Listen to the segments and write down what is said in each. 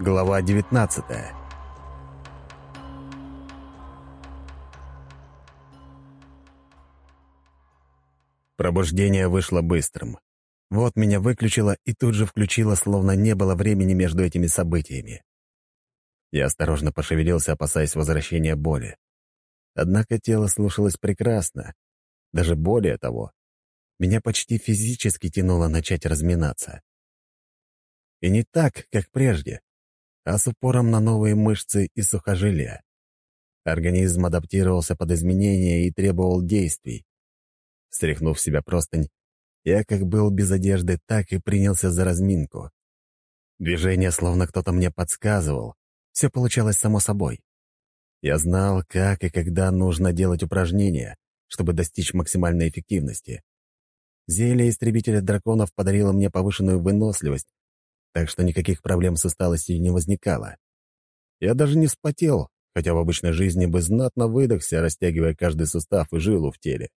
Глава 19 Пробуждение вышло быстрым. Вот меня выключило и тут же включило, словно не было времени между этими событиями. Я осторожно пошевелился, опасаясь возвращения боли. Однако тело слушалось прекрасно. Даже более того, меня почти физически тянуло начать разминаться. И не так, как прежде, а с упором на новые мышцы и сухожилия. Организм адаптировался под изменения и требовал действий. Стряхнув себя простынь, я как был без одежды, так и принялся за разминку. Движение словно кто-то мне подсказывал. Все получалось само собой. Я знал, как и когда нужно делать упражнения, чтобы достичь максимальной эффективности. Зелье истребителя драконов подарило мне повышенную выносливость, так что никаких проблем с усталостью не возникало. Я даже не вспотел, хотя в обычной жизни бы знатно выдохся, растягивая каждый сустав и жилу в теле.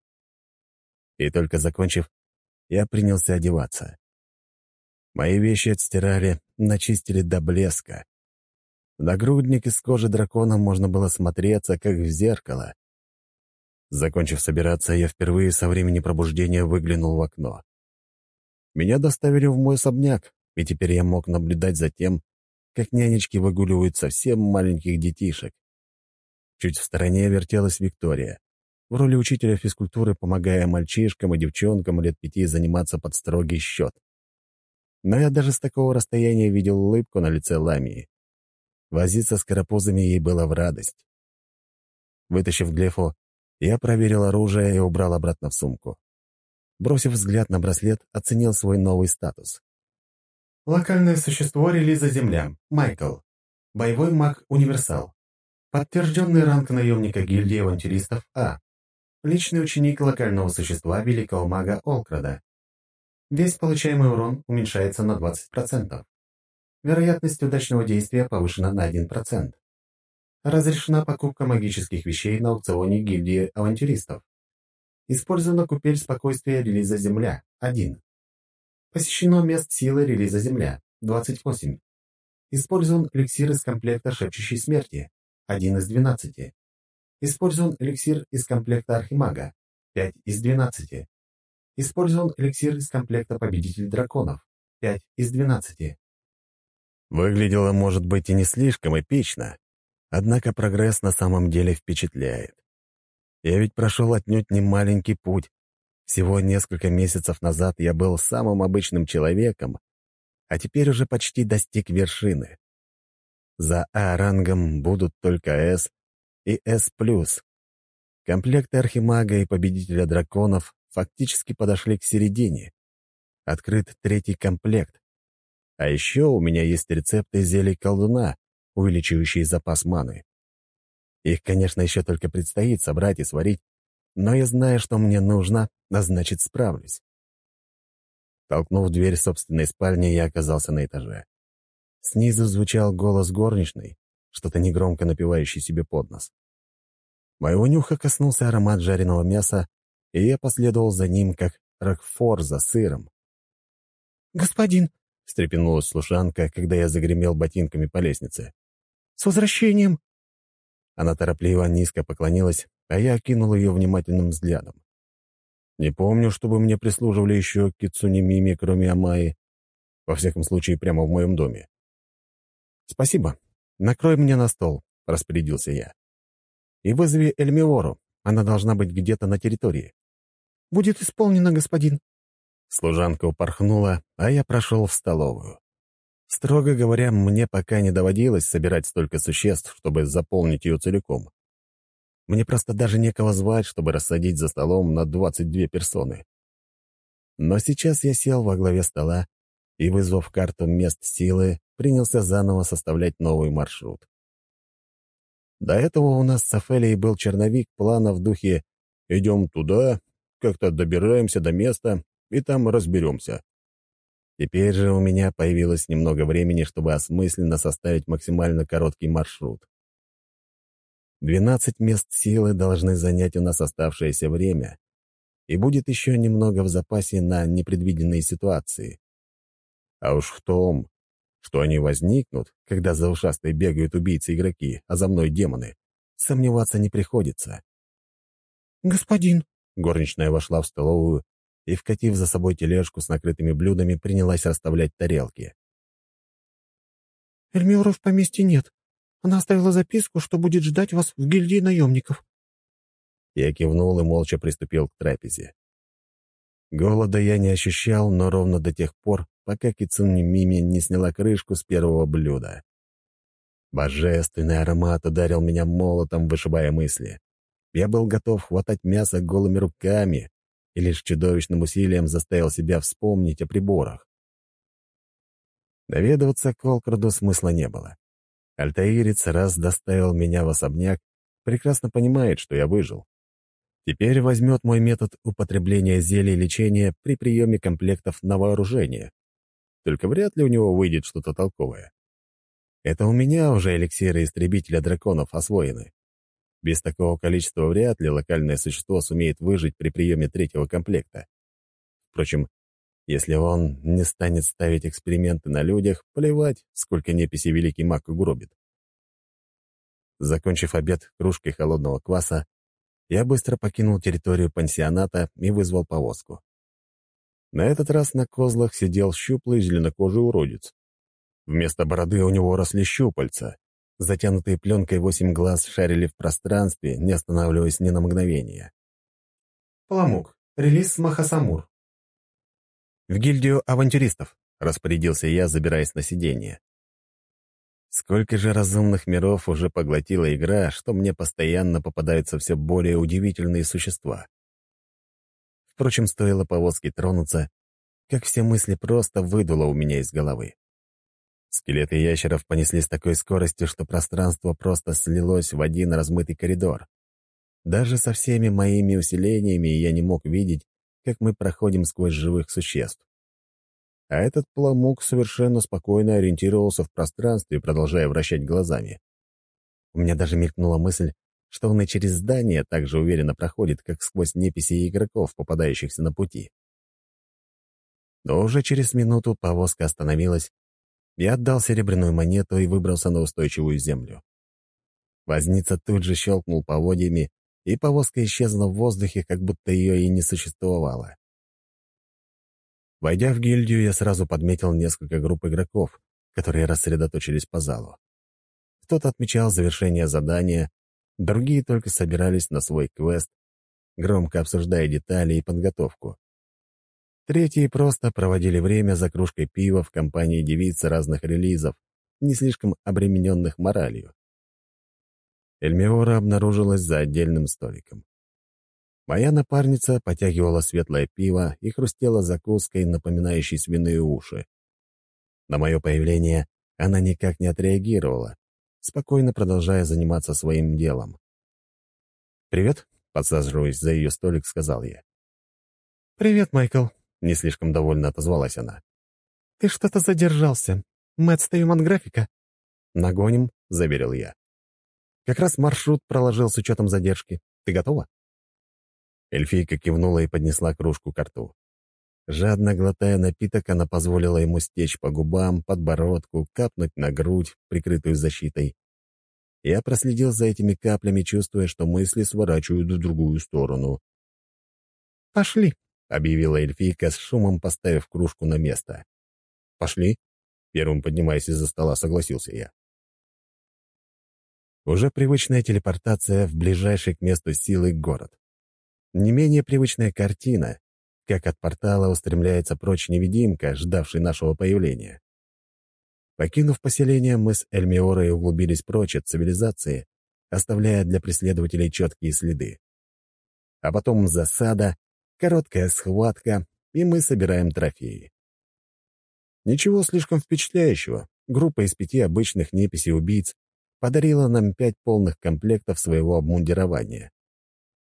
И только закончив, я принялся одеваться. Мои вещи отстирали, начистили до блеска. Нагрудник из кожи дракона можно было смотреться, как в зеркало. Закончив собираться, я впервые со времени пробуждения выглянул в окно. Меня доставили в мой особняк, и теперь я мог наблюдать за тем, как нянечки выгуливают совсем маленьких детишек. Чуть в стороне вертелась Виктория в роли учителя физкультуры, помогая мальчишкам и девчонкам лет пяти заниматься под строгий счет. Но я даже с такого расстояния видел улыбку на лице Ламии. Возиться с карапузами ей было в радость. Вытащив глефу, я проверил оружие и убрал обратно в сумку. Бросив взгляд на браслет, оценил свой новый статус. Локальное существо релиза Земля. Майкл. Боевой маг-универсал. Подтвержденный ранг наемника гильдии авантюристов А. Личный ученик локального существа великого мага Олкрада. Весь получаемый урон уменьшается на 20%. Вероятность удачного действия повышена на 1%. Разрешена покупка магических вещей на аукционе гильдии авантюристов. Использована купель спокойствия релиза Земля 1. Посещено мест силы релиза Земля 28. Использован эликсир из комплекта Шепчущей Смерти 1 из 12. Использован эликсир из комплекта Архимага. 5 из 12. Использован эликсир из комплекта Победитель Драконов. 5 из 12. Выглядело, может быть, и не слишком эпично, однако прогресс на самом деле впечатляет. Я ведь прошел отнюдь не маленький путь. Всего несколько месяцев назад я был самым обычным человеком, а теперь уже почти достиг вершины. За А-рангом будут только С и С+. Комплекты Архимага и Победителя Драконов фактически подошли к середине. Открыт третий комплект. А еще у меня есть рецепты зелий колдуна, увеличивающие запас маны. Их, конечно, еще только предстоит собрать и сварить, но я знаю, что мне нужно, а значит, справлюсь. Толкнув дверь собственной спальни, я оказался на этаже. Снизу звучал голос горничной, что-то негромко напивающий себе под нос. Моего нюха коснулся аромат жареного мяса, и я последовал за ним, как рокфор за сыром. «Господин!» — встрепенулась служанка, когда я загремел ботинками по лестнице. «С возвращением!» Она торопливо низко поклонилась, а я окинул ее внимательным взглядом. Не помню, чтобы мне прислуживали еще кицуни Мими, кроме Амаи. Во всяком случае, прямо в моем доме. «Спасибо. Накрой мне на стол», — распорядился я. И вызови Эльмиору. Она должна быть где-то на территории». «Будет исполнено, господин». Служанка упорхнула, а я прошел в столовую. Строго говоря, мне пока не доводилось собирать столько существ, чтобы заполнить ее целиком. Мне просто даже некого звать, чтобы рассадить за столом на 22 персоны. Но сейчас я сел во главе стола и, вызвав карту мест силы, принялся заново составлять новый маршрут. До этого у нас с Афелией был черновик плана в духе «идем туда, как-то добираемся до места, и там разберемся». Теперь же у меня появилось немного времени, чтобы осмысленно составить максимально короткий маршрут. Двенадцать мест силы должны занять у нас оставшееся время, и будет еще немного в запасе на непредвиденные ситуации. А уж в том, Что они возникнут, когда за ушастой бегают убийцы-игроки, а за мной демоны, сомневаться не приходится. «Господин!» — горничная вошла в столовую и, вкатив за собой тележку с накрытыми блюдами, принялась расставлять тарелки. «Эльмиора в поместье нет. Она оставила записку, что будет ждать вас в гильдии наемников». Я кивнул и молча приступил к трапезе. Голода я не ощущал, но ровно до тех пор, пока Кицуни Мими не сняла крышку с первого блюда. Божественный аромат ударил меня молотом, вышибая мысли. Я был готов хватать мясо голыми руками и лишь чудовищным усилием заставил себя вспомнить о приборах. Доведываться к Олкраду смысла не было. Альтаирец раз доставил меня в особняк, прекрасно понимает, что я выжил. Теперь возьмет мой метод употребления зелий лечения при приеме комплектов на вооружение. Только вряд ли у него выйдет что-то толковое. Это у меня уже эликсиры истребителя драконов освоены. Без такого количества вряд ли локальное существо сумеет выжить при приеме третьего комплекта. Впрочем, если он не станет ставить эксперименты на людях, плевать, сколько неписи великий маг угробит. Закончив обед кружкой холодного кваса, я быстро покинул территорию пансионата и вызвал повозку. На этот раз на козлах сидел щуплый зеленокожий уродец. Вместо бороды у него росли щупальца. Затянутые пленкой восемь глаз шарили в пространстве, не останавливаясь ни на мгновение. Паламук. Релиз Махасамур. «В гильдию авантюристов», — распорядился я, забираясь на сиденье. Сколько же разумных миров уже поглотила игра, что мне постоянно попадаются все более удивительные существа. Впрочем, стоило повозке тронуться, как все мысли просто выдуло у меня из головы. Скелеты ящеров понесли с такой скоростью, что пространство просто слилось в один размытый коридор. Даже со всеми моими усилениями я не мог видеть, как мы проходим сквозь живых существ. А этот пламук совершенно спокойно ориентировался в пространстве, продолжая вращать глазами. У меня даже мелькнула мысль, что он и через здание так же уверенно проходит, как сквозь неписи игроков, попадающихся на пути. Но уже через минуту повозка остановилась, я отдал серебряную монету и выбрался на устойчивую землю. Возница тут же щелкнул поводьями, и повозка исчезла в воздухе, как будто ее и не существовало. Войдя в гильдию, я сразу подметил несколько групп игроков, которые рассредоточились по залу. Кто-то отмечал завершение задания, другие только собирались на свой квест, громко обсуждая детали и подготовку. Третьи просто проводили время за кружкой пива в компании девиц разных релизов, не слишком обремененных моралью. Эльмиора обнаружилась за отдельным столиком. Моя напарница потягивала светлое пиво и хрустела закуской, напоминающей свиные уши. На мое появление она никак не отреагировала, спокойно продолжая заниматься своим делом. «Привет», — подсаживаясь за ее столик, сказал я. «Привет, Майкл», — не слишком довольно отозвалась она. «Ты что-то задержался. Мы отстаем от графика». «Нагоним», — заверил я. «Как раз маршрут проложил с учетом задержки. Ты готова?» Эльфийка кивнула и поднесла кружку к рту. Жадно глотая напиток, она позволила ему стечь по губам, подбородку, капнуть на грудь, прикрытую защитой. Я проследил за этими каплями, чувствуя, что мысли сворачивают в другую сторону. «Пошли», — объявила эльфийка с шумом, поставив кружку на место. «Пошли?» — первым поднимаясь из-за стола, согласился я. Уже привычная телепортация в ближайший к месту силы город. Не менее привычная картина, как от портала устремляется прочь невидимка, ждавший нашего появления. Покинув поселение, мы с Эльмиорой углубились прочь от цивилизации, оставляя для преследователей четкие следы. А потом засада, короткая схватка, и мы собираем трофеи. Ничего слишком впечатляющего. Группа из пяти обычных неписей убийц подарила нам пять полных комплектов своего обмундирования.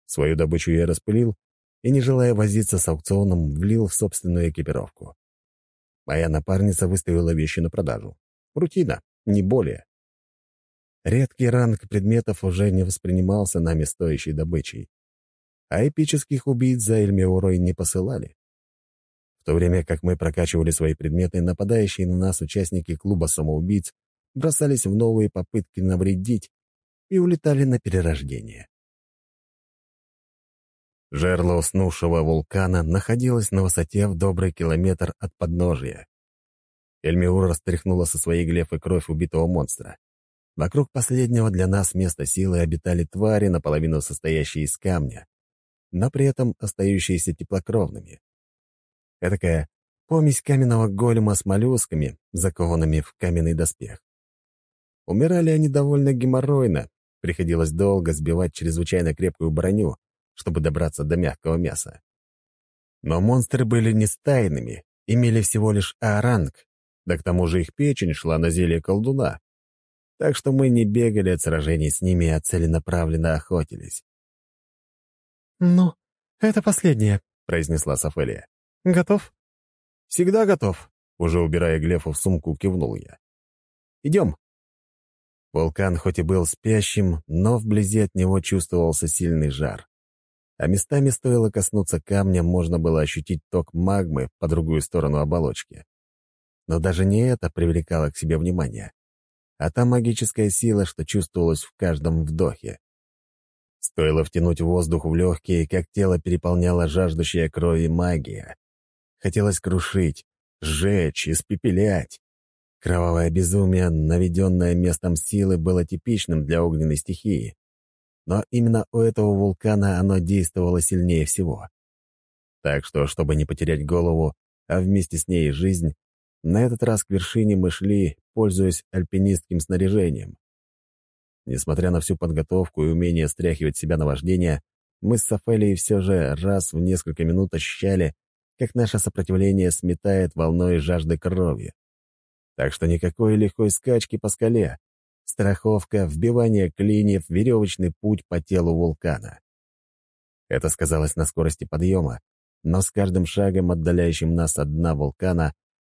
Свою добычу я распылил и, не желая возиться с аукционом, влил в собственную экипировку. Моя напарница выставила вещи на продажу. Рутина, не более. Редкий ранг предметов уже не воспринимался нами стоящей добычей, а эпических убийц за Эльмиорой не посылали. В то время как мы прокачивали свои предметы, нападающие на нас участники клуба самоубийц бросались в новые попытки навредить и улетали на перерождение. Жерло уснувшего вулкана находилось на высоте в добрый километр от подножия. Эльмиур растряхнула со своей глефы кровь убитого монстра. Вокруг последнего для нас места силы обитали твари, наполовину состоящие из камня, но при этом остающиеся теплокровными. Этакая помесь каменного голема с моллюсками, закованными в каменный доспех. Умирали они довольно геморройно, приходилось долго сбивать чрезвычайно крепкую броню, чтобы добраться до мягкого мяса. Но монстры были не стайными, имели всего лишь А-ранг, да к тому же их печень шла на зелье колдуна. Так что мы не бегали от сражений с ними, а целенаправленно охотились. «Ну, это последнее», — произнесла Сафелия. «Готов?» «Всегда готов», — уже убирая Глефу в сумку, кивнул я. «Идем». Вулкан хоть и был спящим, но вблизи от него чувствовался сильный жар. А местами стоило коснуться камня, можно было ощутить ток магмы по другую сторону оболочки. Но даже не это привлекало к себе внимание, а та магическая сила, что чувствовалась в каждом вдохе. Стоило втянуть воздух в легкие, как тело переполняло жаждущая крови магия. Хотелось крушить, сжечь, испепелять. Кровавое безумие, наведенное местом силы, было типичным для огненной стихии. Но именно у этого вулкана оно действовало сильнее всего. Так что, чтобы не потерять голову, а вместе с ней жизнь, на этот раз к вершине мы шли, пользуясь альпинистским снаряжением. Несмотря на всю подготовку и умение стряхивать себя на вождение, мы с Сафелией все же раз в несколько минут ощущали, как наше сопротивление сметает волной жажды крови. Так что никакой легкой скачки по скале. Страховка, вбивание клиньев, веревочный путь по телу вулкана. Это сказалось на скорости подъема, но с каждым шагом, отдаляющим нас от дна вулкана,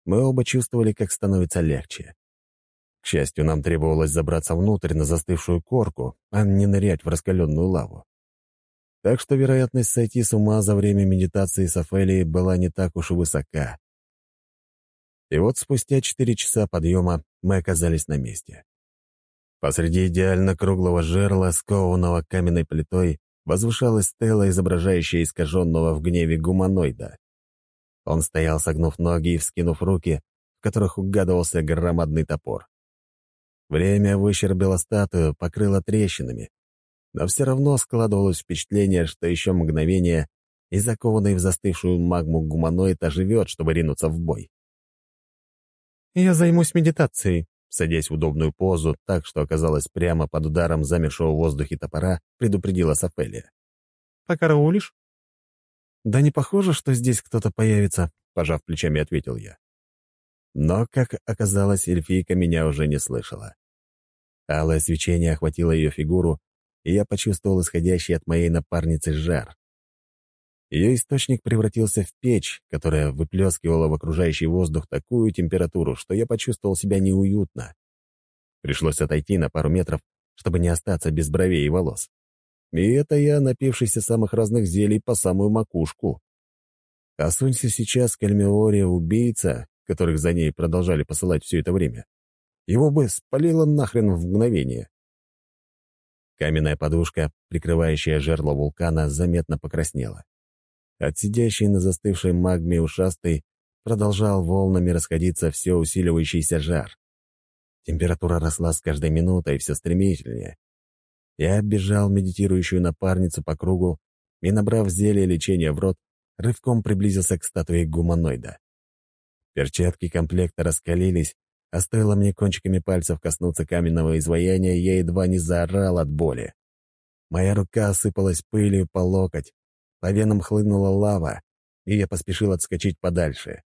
мы оба чувствовали, как становится легче. К счастью, нам требовалось забраться внутрь на застывшую корку, а не нырять в раскаленную лаву. Так что вероятность сойти с ума за время медитации с Афелией была не так уж и высока. И вот спустя четыре часа подъема мы оказались на месте. Посреди идеально круглого жерла, скованного каменной плитой, возвышалась стела, изображающая искаженного в гневе гуманоида. Он стоял, согнув ноги и вскинув руки, в которых угадывался громадный топор. Время выщербило статую, покрыло трещинами. Но все равно складывалось впечатление, что еще мгновение, и закованный в застывшую магму гуманоид оживет, чтобы ринуться в бой. «Я займусь медитацией», садясь в удобную позу, так что оказалась прямо под ударом замершего в воздухе топора, предупредила Сафелия. «Покараулишь?» «Да не похоже, что здесь кто-то появится», — пожав плечами, ответил я. Но, как оказалось, эльфийка меня уже не слышала. Алое свечение охватило ее фигуру, и я почувствовал исходящий от моей напарницы жар. Ее источник превратился в печь, которая выплескивала в окружающий воздух такую температуру, что я почувствовал себя неуютно. Пришлось отойти на пару метров, чтобы не остаться без бровей и волос. И это я, напившийся самых разных зелий по самую макушку. Осунься сейчас Кальмеория убийца, которых за ней продолжали посылать все это время. Его бы спалило нахрен в мгновение. Каменная подушка, прикрывающая жерло вулкана, заметно покраснела. От сидящей на застывшей магме ушастой продолжал волнами расходиться все усиливающийся жар. Температура росла с каждой минутой все стремительнее. Я оббежал медитирующую напарницу по кругу и, набрав зелье лечения в рот, рывком приблизился к статуе гуманоида. Перчатки комплекта раскалились, а стоило мне кончиками пальцев коснуться каменного изваяния, я едва не заорал от боли. Моя рука осыпалась пылью по локоть, по венам хлынула лава, и я поспешил отскочить подальше.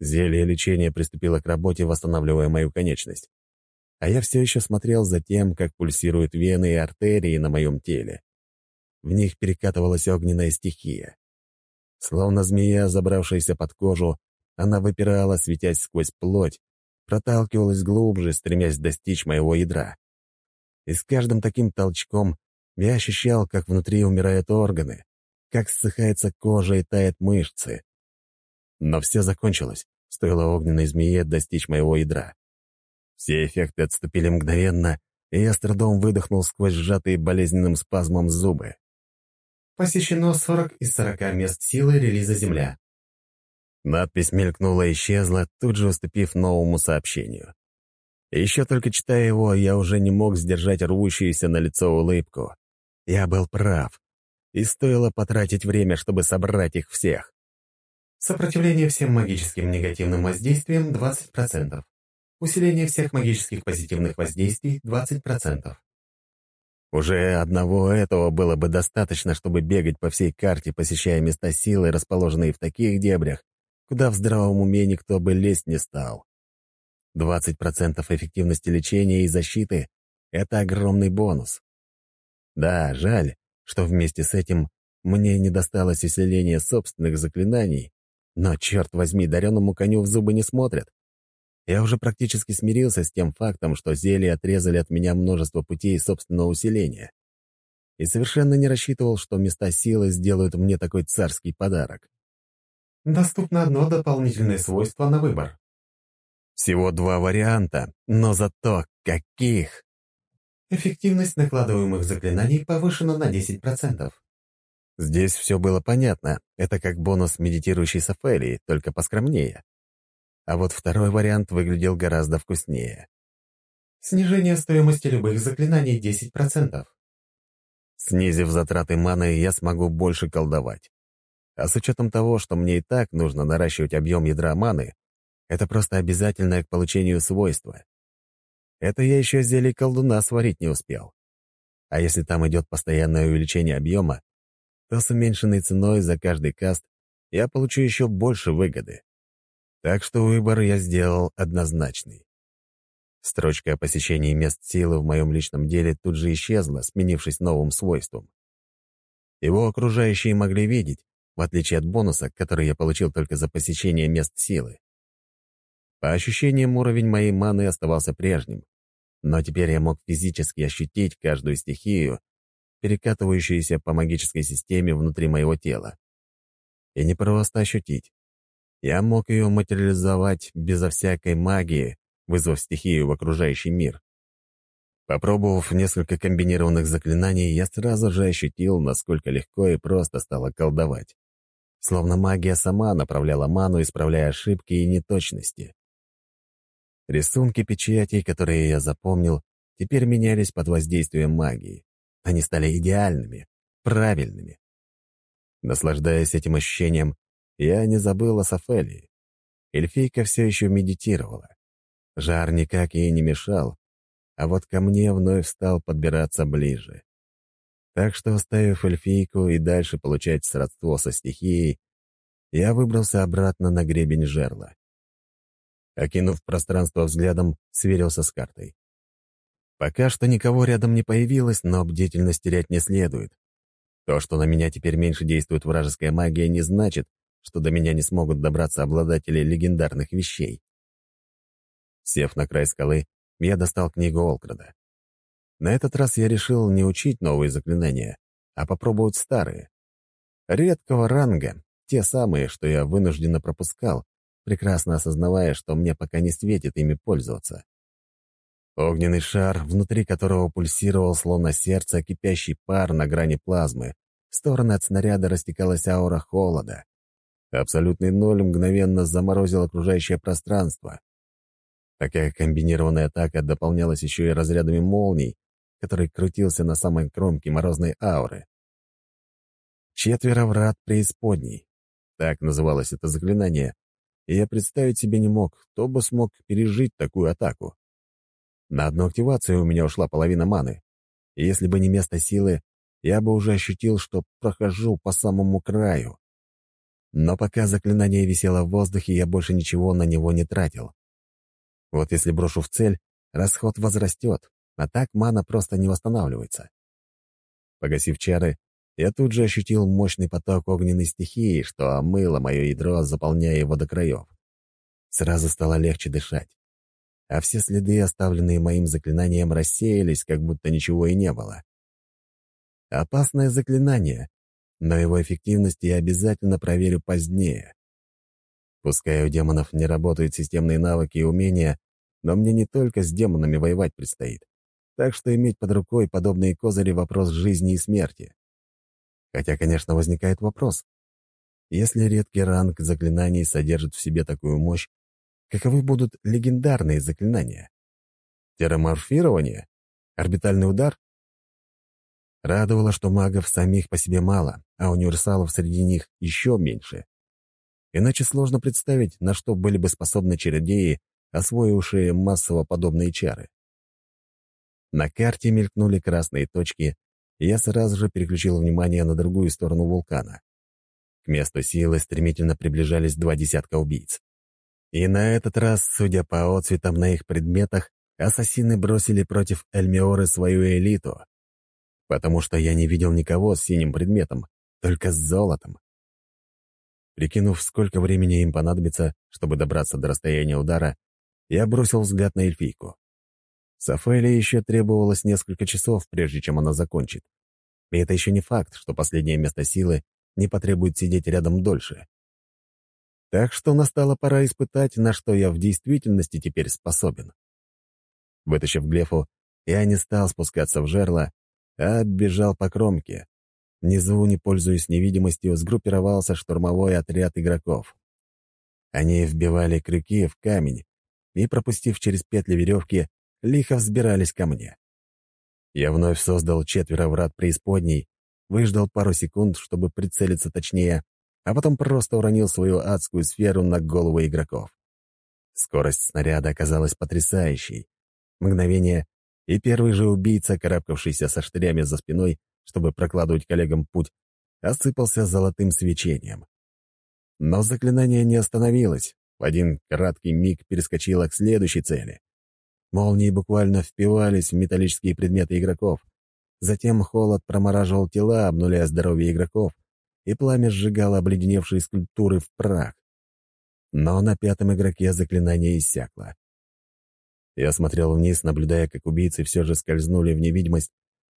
Зелье лечения приступило к работе, восстанавливая мою конечность. А я все еще смотрел за тем, как пульсируют вены и артерии на моем теле. В них перекатывалась огненная стихия. Словно змея, забравшаяся под кожу, она выпирала, светясь сквозь плоть, проталкивалась глубже, стремясь достичь моего ядра. И с каждым таким толчком я ощущал, как внутри умирают органы, как ссыхается кожа и тает мышцы. Но все закончилось, стоило огненной змее достичь моего ядра. Все эффекты отступили мгновенно, и я с трудом выдохнул сквозь сжатые болезненным спазмом зубы. Посещено 40 из 40 мест силы релиза «Земля». Надпись мелькнула и исчезла, тут же уступив новому сообщению. Еще только читая его, я уже не мог сдержать рвущуюся на лицо улыбку. Я был прав. И стоило потратить время, чтобы собрать их всех. Сопротивление всем магическим негативным воздействиям 20%. Усиление всех магических позитивных воздействий 20%. Уже одного этого было бы достаточно, чтобы бегать по всей карте, посещая места силы, расположенные в таких дебрях, куда в здравом уме никто бы лезть не стал. 20% эффективности лечения и защиты — это огромный бонус. Да, жаль, что вместе с этим мне не досталось усиления собственных заклинаний, но, черт возьми, дареному коню в зубы не смотрят. Я уже практически смирился с тем фактом, что зелья отрезали от меня множество путей собственного усиления. И совершенно не рассчитывал, что места силы сделают мне такой царский подарок. Доступно одно дополнительное свойство на выбор. Всего два варианта, но зато каких! Эффективность накладываемых заклинаний повышена на 10%. Здесь все было понятно. Это как бонус медитирующей Сафелии, только поскромнее. А вот второй вариант выглядел гораздо вкуснее. Снижение стоимости любых заклинаний 10%. Снизив затраты маны, я смогу больше колдовать. А с учетом того, что мне и так нужно наращивать объем ядра маны, это просто обязательное к получению свойства. Это я еще зелье колдуна сварить не успел. А если там идет постоянное увеличение объема, то с уменьшенной ценой за каждый каст я получу еще больше выгоды. Так что выбор я сделал однозначный. Строчка о посещении мест силы в моем личном деле тут же исчезла, сменившись новым свойством. Его окружающие могли видеть, в отличие от бонуса, который я получил только за посещение мест силы. По ощущениям, уровень моей маны оставался прежним, но теперь я мог физически ощутить каждую стихию, перекатывающуюся по магической системе внутри моего тела. И не просто ощутить. Я мог ее материализовать безо всякой магии, вызвав стихию в окружающий мир. Попробовав несколько комбинированных заклинаний, я сразу же ощутил, насколько легко и просто стало колдовать. Словно магия сама направляла ману, исправляя ошибки и неточности. Рисунки печатей, которые я запомнил, теперь менялись под воздействием магии. Они стали идеальными, правильными. Наслаждаясь этим ощущением, я не забыл о Сафелии. Эльфийка все еще медитировала. Жар никак ей не мешал, а вот ко мне вновь стал подбираться ближе. Так что, оставив эльфийку и дальше получать сродство со стихией, я выбрался обратно на гребень жерла. Окинув пространство взглядом, сверился с картой. Пока что никого рядом не появилось, но бдительность терять не следует. То, что на меня теперь меньше действует вражеская магия, не значит, что до меня не смогут добраться обладатели легендарных вещей. Сев на край скалы, я достал книгу Олкрада. На этот раз я решил не учить новые заклинания, а попробовать старые. Редкого ранга, те самые, что я вынужденно пропускал, прекрасно осознавая, что мне пока не светит ими пользоваться. Огненный шар, внутри которого пульсировал словно сердце кипящий пар на грани плазмы, в стороны от снаряда растекалась аура холода. Абсолютный ноль мгновенно заморозил окружающее пространство. Такая комбинированная атака дополнялась еще и разрядами молний, который крутился на самой кромке морозной ауры. Четверо врат преисподней. Так называлось это заклинание, и я представить себе не мог, кто бы смог пережить такую атаку. На одну активацию у меня ушла половина маны, и если бы не место силы, я бы уже ощутил, что прохожу по самому краю. Но пока заклинание висело в воздухе, я больше ничего на него не тратил. Вот если брошу в цель, расход возрастет, а так мана просто не восстанавливается. Погасив чары, я тут же ощутил мощный поток огненной стихии, что омыло мое ядро, заполняя его до краев. Сразу стало легче дышать. А все следы, оставленные моим заклинанием, рассеялись, как будто ничего и не было. Опасное заклинание, но его эффективность я обязательно проверю позднее. Пускай у демонов не работают системные навыки и умения, но мне не только с демонами воевать предстоит. Так что иметь под рукой подобные козыри — вопрос жизни и смерти. Хотя, конечно, возникает вопрос. Если редкий ранг заклинаний содержит в себе такую мощь, каковы будут легендарные заклинания? Терраморфирование? Орбитальный удар? Радовало, что магов самих по себе мало, а универсалов среди них еще меньше. Иначе сложно представить, на что были бы способны чародеи, освоившие массово подобные чары. На карте мелькнули красные точки, я сразу же переключил внимание на другую сторону вулкана. К месту силы стремительно приближались два десятка убийц. И на этот раз, судя по отцветам на их предметах, ассасины бросили против Эльмиоры свою элиту, потому что я не видел никого с синим предметом, только с золотом. Прикинув, сколько времени им понадобится, чтобы добраться до расстояния удара, я бросил взгляд на эльфийку. Сафеле еще требовалось несколько часов, прежде чем она закончит. И это еще не факт, что последнее место силы не потребует сидеть рядом дольше. Так что настала пора испытать, на что я в действительности теперь способен. Вытащив глефу, я не стал спускаться в жерло, а бежал по кромке, Внизу, не пользуясь невидимостью, сгруппировался штурмовой отряд игроков. Они вбивали крюки в камень и, пропустив через петли веревки, лихо взбирались ко мне. Я вновь создал четверо врат преисподней, выждал пару секунд, чтобы прицелиться точнее, а потом просто уронил свою адскую сферу на голову игроков. Скорость снаряда оказалась потрясающей. Мгновение, и первый же убийца, карабкавшийся со штырями за спиной, чтобы прокладывать коллегам путь, осыпался золотым свечением. Но заклинание не остановилось. В один краткий миг перескочило к следующей цели. Молнии буквально впивались в металлические предметы игроков. Затем холод промораживал тела, обнуляя здоровье игроков, и пламя сжигало обледеневшие скульптуры в прах. Но на пятом игроке заклинание иссякло. Я смотрел вниз, наблюдая, как убийцы все же скользнули в невидимость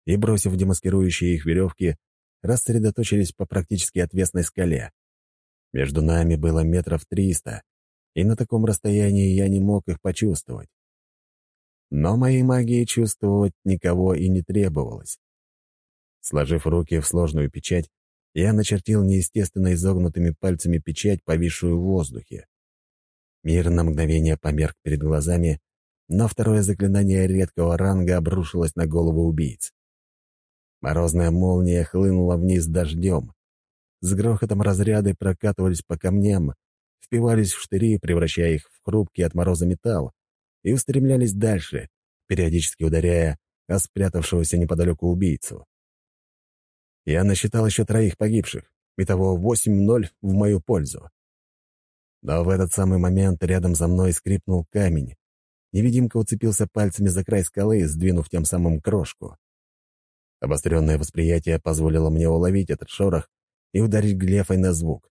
и, бросив демаскирующие их веревки, рассредоточились по практически отвесной скале. Между нами было метров триста, и на таком расстоянии я не мог их почувствовать. Но моей магии чувствовать никого и не требовалось. Сложив руки в сложную печать, я начертил неестественно изогнутыми пальцами печать, повисшую в воздухе. Мир на мгновение померк перед глазами, но второе заклинание редкого ранга обрушилось на голову убийц. Морозная молния хлынула вниз дождем. С грохотом разряды прокатывались по камням, впивались в штыри, превращая их в хрупкий от мороза металл, и устремлялись дальше, периодически ударяя о спрятавшегося неподалеку убийцу. Я насчитал еще троих погибших, и того 8-0 в мою пользу. Но в этот самый момент рядом за мной скрипнул камень. Невидимка уцепился пальцами за край скалы, сдвинув тем самым крошку. Обостренное восприятие позволило мне уловить этот шорох и ударить глефой на звук.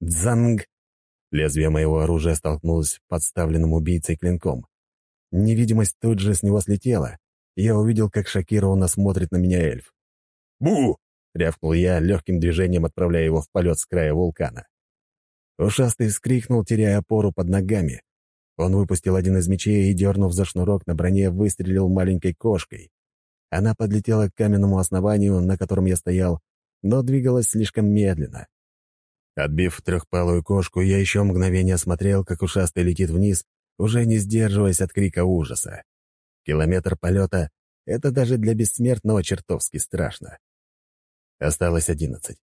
«Дзанг!» Лезвие моего оружия столкнулось с подставленным убийцей клинком. Невидимость тут же с него слетела, я увидел, как шокированно смотрит на меня эльф. «Бу!» — рявкнул я, легким движением отправляя его в полет с края вулкана. Ушастый вскрикнул, теряя опору под ногами. Он выпустил один из мечей и, дернув за шнурок на броне, выстрелил маленькой кошкой. Она подлетела к каменному основанию, на котором я стоял, но двигалась слишком медленно. Отбив трехпалую кошку, я еще мгновение смотрел, как ушастый летит вниз, уже не сдерживаясь от крика ужаса. Километр полета — это даже для бессмертного чертовски страшно. Осталось одиннадцать.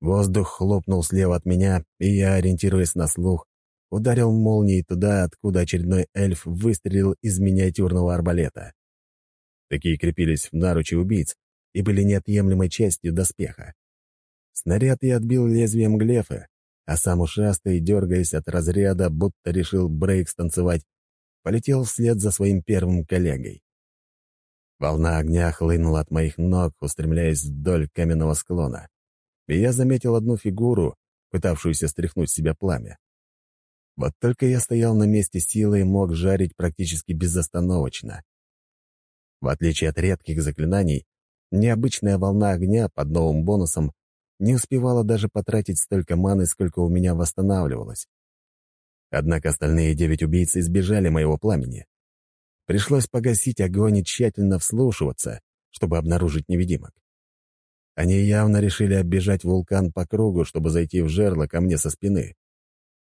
Воздух хлопнул слева от меня, и я, ориентируясь на слух, ударил молнией туда, откуда очередной эльф выстрелил из миниатюрного арбалета. Такие крепились в наруче убийц и были неотъемлемой частью доспеха. Снаряд я отбил лезвием глефа, а сам ушастый, дергаясь от разряда, будто решил брейк станцевать, полетел вслед за своим первым коллегой. Волна огня хлынула от моих ног, устремляясь вдоль каменного склона. И я заметил одну фигуру, пытавшуюся стряхнуть с себя пламя. Вот только я стоял на месте силы и мог жарить практически безостановочно. В отличие от редких заклинаний, необычная волна огня под новым бонусом не успевала даже потратить столько маны, сколько у меня восстанавливалось. Однако остальные девять убийц избежали моего пламени. Пришлось погасить огонь и тщательно вслушиваться, чтобы обнаружить невидимок. Они явно решили оббежать вулкан по кругу, чтобы зайти в жерло ко мне со спины.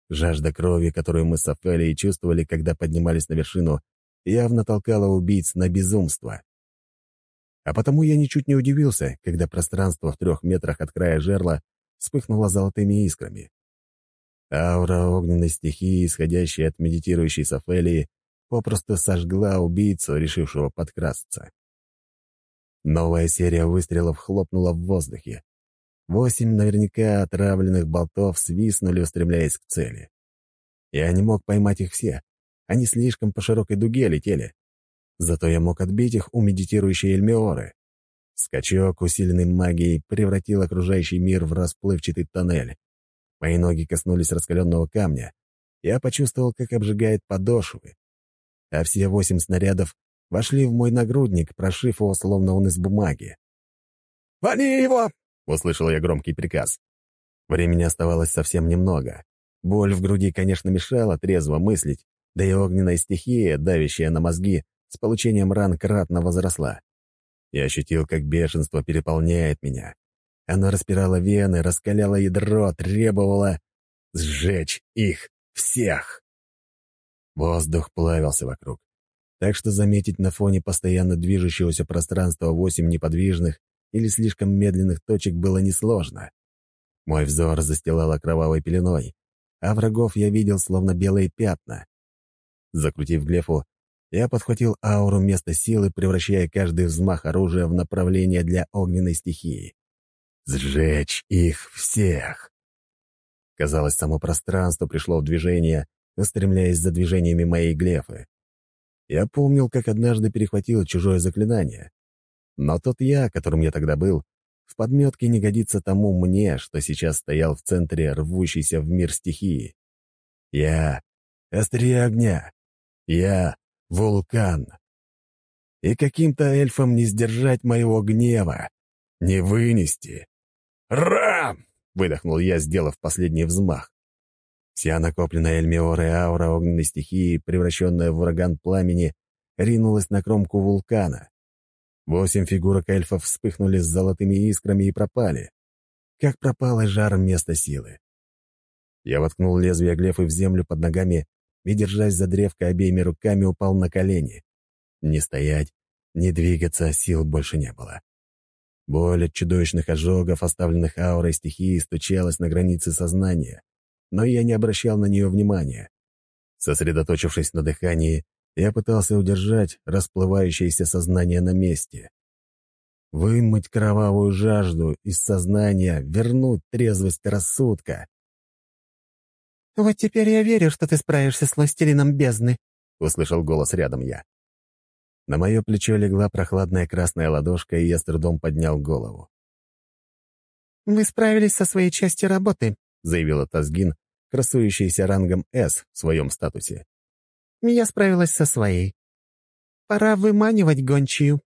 Жажда крови, которую мы с Афелией чувствовали, когда поднимались на вершину, явно толкала убийц на безумство. А потому я ничуть не удивился, когда пространство в трех метрах от края жерла вспыхнуло золотыми искрами. Аура огненной стихии, исходящая от медитирующей Сафелии, попросту сожгла убийцу, решившего подкрасться. Новая серия выстрелов хлопнула в воздухе. Восемь наверняка отравленных болтов свистнули, устремляясь к цели. Я не мог поймать их все. Они слишком по широкой дуге летели. Зато я мог отбить их у медитирующей Эльмиоры. Скачок, усиленный магией, превратил окружающий мир в расплывчатый тоннель. Мои ноги коснулись раскаленного камня. Я почувствовал, как обжигает подошвы. А все восемь снарядов вошли в мой нагрудник, прошив его, словно он из бумаги. «Вали его!» — услышал я громкий приказ. Времени оставалось совсем немного. Боль в груди, конечно, мешала трезво мыслить, да и огненная стихия, давящая на мозги, с получением ран кратно возросла. Я ощутил, как бешенство переполняет меня. Оно распирало вены, раскаляло ядро, требовало сжечь их всех. Воздух плавился вокруг. Так что заметить на фоне постоянно движущегося пространства восемь неподвижных или слишком медленных точек было несложно. Мой взор застилало кровавой пеленой, а врагов я видел словно белые пятна. Закрутив глефу, я подхватил ауру места силы, превращая каждый взмах оружия в направление для огненной стихии. Сжечь их всех! Казалось, само пространство пришло в движение, устремляясь за движениями моей глефы. Я помнил, как однажды перехватил чужое заклинание. Но тот я, которым я тогда был, в подметке не годится тому мне, что сейчас стоял в центре рвущейся в мир стихии. Я — острие огня. Я — вулкан. И каким-то эльфам не сдержать моего гнева, не вынести. «Рам!» — выдохнул я, сделав последний взмах. Вся накопленная Эльмиорой аура огненной стихии, превращенная в ураган пламени, ринулась на кромку вулкана. Восемь фигурок эльфов вспыхнули с золотыми искрами и пропали. Как пропал и жар места силы. Я воткнул лезвие глефы в землю под ногами и, держась за древко обеими руками, упал на колени. Не стоять, не двигаться сил больше не было. Боль от чудовищных ожогов, оставленных аурой стихии, стучалась на границе сознания, но я не обращал на нее внимания. Сосредоточившись на дыхании, я пытался удержать расплывающееся сознание на месте. Вымыть кровавую жажду из сознания, вернуть трезвость рассудка. «Вот теперь я верю, что ты справишься с властелином бездны», — услышал голос рядом я. На мое плечо легла прохладная красная ладошка, и я с трудом поднял голову. «Вы справились со своей частью работы», — заявила Тазгин, красующаяся рангом «С» в своем статусе. «Я справилась со своей. Пора выманивать гончию».